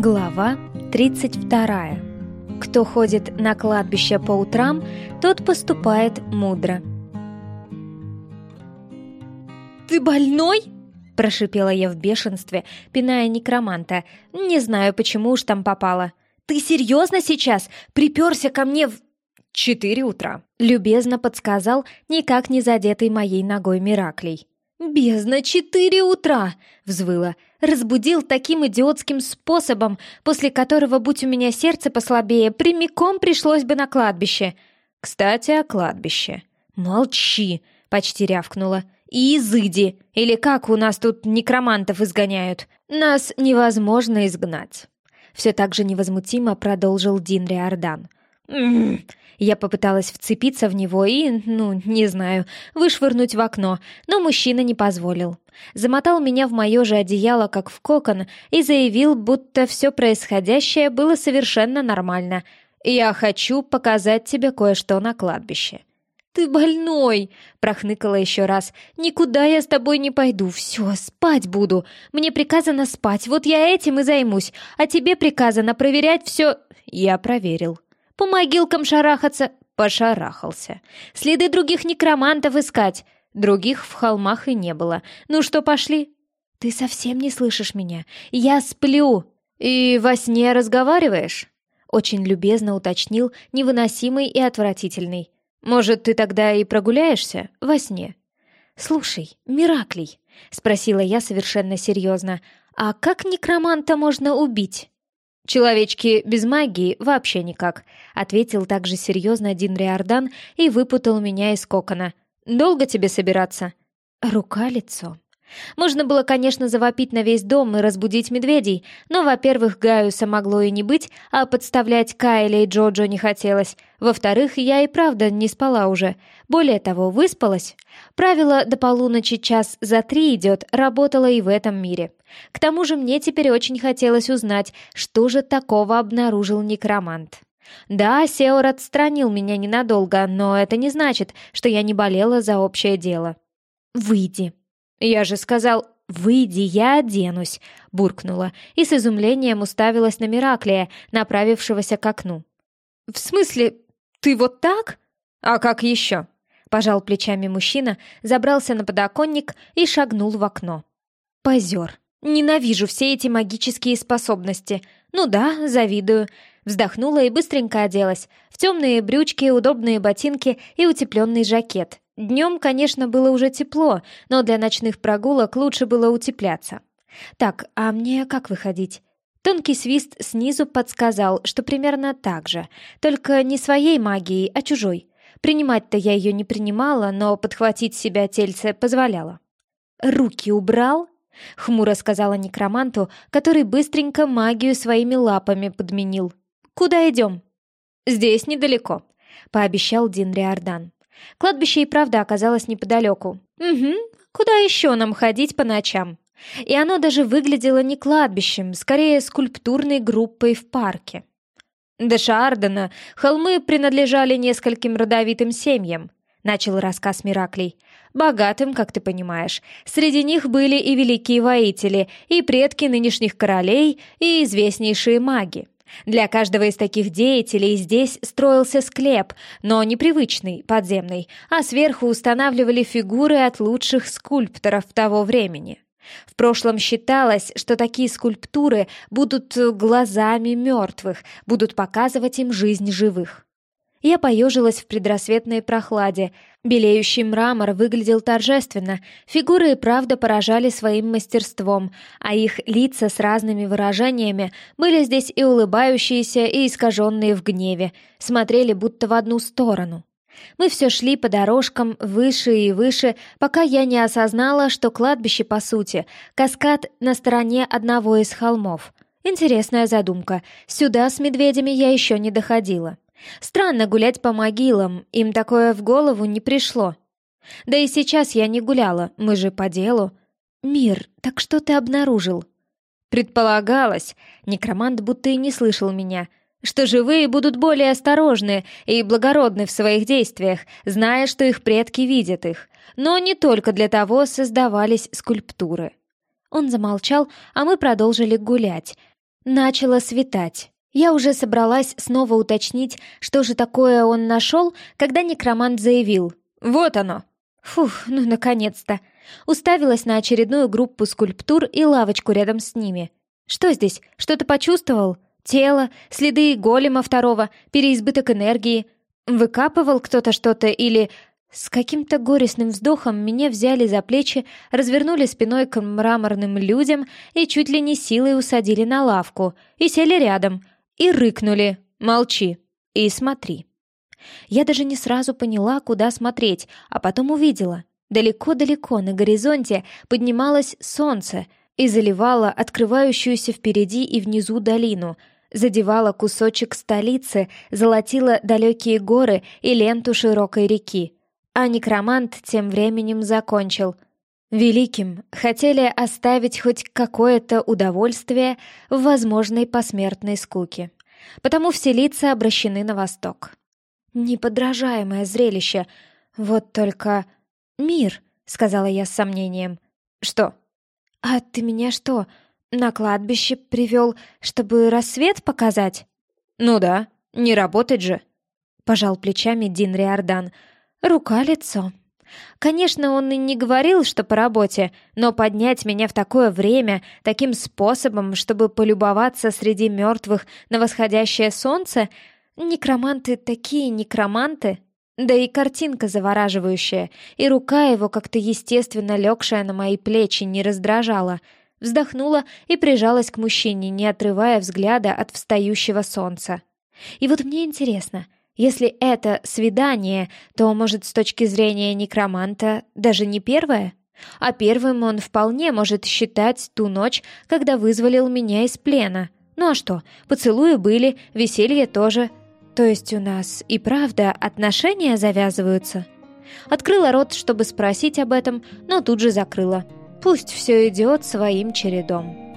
Глава 32. Кто ходит на кладбище по утрам, тот поступает мудро. «Ты больной?» – прошипела я в бешенстве, пиная некроманта. Не знаю, почему уж там попало. «Ты серьезно сейчас? Приперся ко мне в...» «Четыре утра», — любезно подсказал никак не задетый моей ногой Мираклей. «Бездна, четыре утра!» — взвыла. Разбудил таким идиотским способом, после которого, будь у меня сердце послабее, прямиком пришлось бы на кладбище. «Кстати, о кладбище». «Молчи!» — почти рявкнула. «И изыди! Или как у нас тут некромантов изгоняют? Нас невозможно изгнать!» Все так же невозмутимо продолжил Дин Риордан. Я попыталась вцепиться в него и, ну, не знаю, вышвырнуть в окно, но мужчина не позволил. Замотал меня в мое же одеяло, как в кокон, и заявил, будто все происходящее было совершенно нормально. «Я хочу показать тебе кое-что на кладбище». «Ты больной!» — прохныкала еще раз. «Никуда я с тобой не пойду. Все, спать буду. Мне приказано спать, вот я этим и займусь. А тебе приказано проверять все...» «Я проверил», по могилкам шарахаться. Пошарахался. Следы других некромантов искать. Других в холмах и не было. Ну что, пошли? Ты совсем не слышишь меня. Я сплю. И во сне разговариваешь? Очень любезно уточнил, невыносимый и отвратительный. Может, ты тогда и прогуляешься во сне? Слушай, Мираклий, спросила я совершенно серьезно, а как некроманта можно убить? «Человечки без магии вообще никак», — ответил также серьезно Дин Риордан и выпутал меня из кокона. «Долго тебе собираться?» «Рука-лицо», можно было, конечно, завопить на весь дом и разбудить медведей, но, во-первых, Гаюса могло и не быть, а подставлять Кайля и Джоджо не хотелось. Во-вторых, я и правда не спала уже. Более того, выспалась. Правило «до полуночи час за три идет» работало и в этом мире. К тому же мне теперь очень хотелось узнать, что же такого обнаружил некромант. Да, Сеор отстранил меня ненадолго, но это не значит, что я не болела за общее дело. «Выйди», «Я же сказал, выйди, я оденусь», — буркнула и с изумлением уставилась на Мираклия, направившегося к окну. «В смысле, ты вот так?» «А как еще?» Пожал плечами мужчина, забрался на подоконник и шагнул в окно. «Позер. Ненавижу все эти магические способности. Ну да, завидую». Вздохнула и быстренько оделась. В темные брючки, удобные ботинки и утепленный жакет. Днем, конечно, было уже тепло, но для ночных прогулок лучше было утепляться. Так, а мне как выходить? Тонкий свист снизу подсказал, что примерно так же, только не своей магией, а чужой. Принимать-то я ее не принимала, но подхватить себя тельце позволяла. «Руки убрал?» — хмуро сказала некроманту, который быстренько магию своими лапами подменил. «Куда идем?» «Здесь недалеко», — пообещал Дин Риордан. Кладбище и правда оказалось неподалеку. Угу, куда еще нам ходить по ночам? И оно даже выглядело не кладбищем, скорее скульптурной группой в парке. До Шаардена холмы принадлежали нескольким родовитым семьям, начал рассказ Мираклей. Богатым, как ты понимаешь. Среди них были и великие воители, и предки нынешних королей, и известнейшие маги. Для каждого из таких деятелей здесь строился склеп, но непривычный, подземный, а сверху устанавливали фигуры от лучших скульпторов того времени. В прошлом считалось, что такие скульптуры будут глазами мертвых, будут показывать им жизнь живых. Я поежилась в предрассветной прохладе. Белеющий мрамор выглядел торжественно, фигуры и правда поражали своим мастерством, а их лица с разными выражениями были здесь и улыбающиеся, и искаженные в гневе, смотрели будто в одну сторону. Мы все шли по дорожкам выше и выше, пока я не осознала, что кладбище, по сути, каскад на стороне одного из холмов. Интересная задумка. Сюда с медведями я еще не доходила. Странно гулять по могилам, им такое в голову не пришло. Да и сейчас я не гуляла, мы же по делу. «Мир, так что ты обнаружил?» Предполагалось, некромант будто и не слышал меня, что живые будут более осторожны и благородны в своих действиях, зная, что их предки видят их. Но не только для того создавались скульптуры. Он замолчал, а мы продолжили гулять. Начало светать. Я уже собралась снова уточнить, что же такое он нашел, когда некромант заявил «Вот оно!» Фух, ну наконец-то! Уставилась на очередную группу скульптур и лавочку рядом с ними. Что здесь? Что-то почувствовал? Тело, следы голема второго, переизбыток энергии. Выкапывал кто-то что-то или... С каким-то горестным вздохом меня взяли за плечи, развернули спиной к мраморным людям и чуть ли не силой усадили на лавку, и сели рядом, и рыкнули «Молчи и смотри». Я даже не сразу поняла, куда смотреть, а потом увидела. Далеко-далеко на горизонте поднималось солнце и заливало открывающуюся впереди и внизу долину, задевало кусочек столицы, золотило далекие горы и ленту широкой реки. А некромант тем временем закончил. Великим хотели оставить хоть какое-то удовольствие в возможной посмертной скуке. Потому все лица обращены на восток. Неподражаемое зрелище. Вот только... «Мир», — сказала я с сомнением. «Что?» «А ты меня что, на кладбище привел, чтобы рассвет показать?» «Ну да, не работать же», — пожал плечами Дин Риордан. «Рука-лицо». Конечно, он и не говорил, что по работе, но поднять меня в такое время, таким способом, чтобы полюбоваться среди мертвых на восходящее солнце, некроманты такие некроманты. Да и картинка завораживающая, и рука его, как-то естественно легшая на мои плечи, не раздражала. Вздохнула и прижалась к мужчине, не отрывая взгляда от встающего солнца. И вот мне интересно, если это свидание, то, может, с точки зрения некроманта, даже не первое? А первым он вполне может считать ту ночь, когда вызволил меня из плена. Ну а что, поцелуи были, веселье тоже — то есть у нас и правда отношения завязываются? Открыла рот, чтобы спросить об этом, но тут же закрыла. Пусть все идет своим чередом.